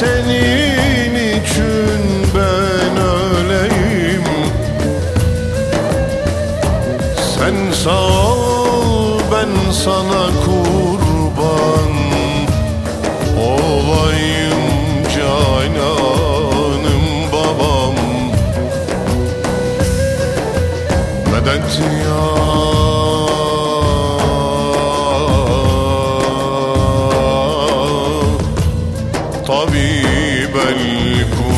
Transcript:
senin için ben öleyim. Sen sağ ol ben sana kurban olayım cananım babam. Medet ya حبيب الكون.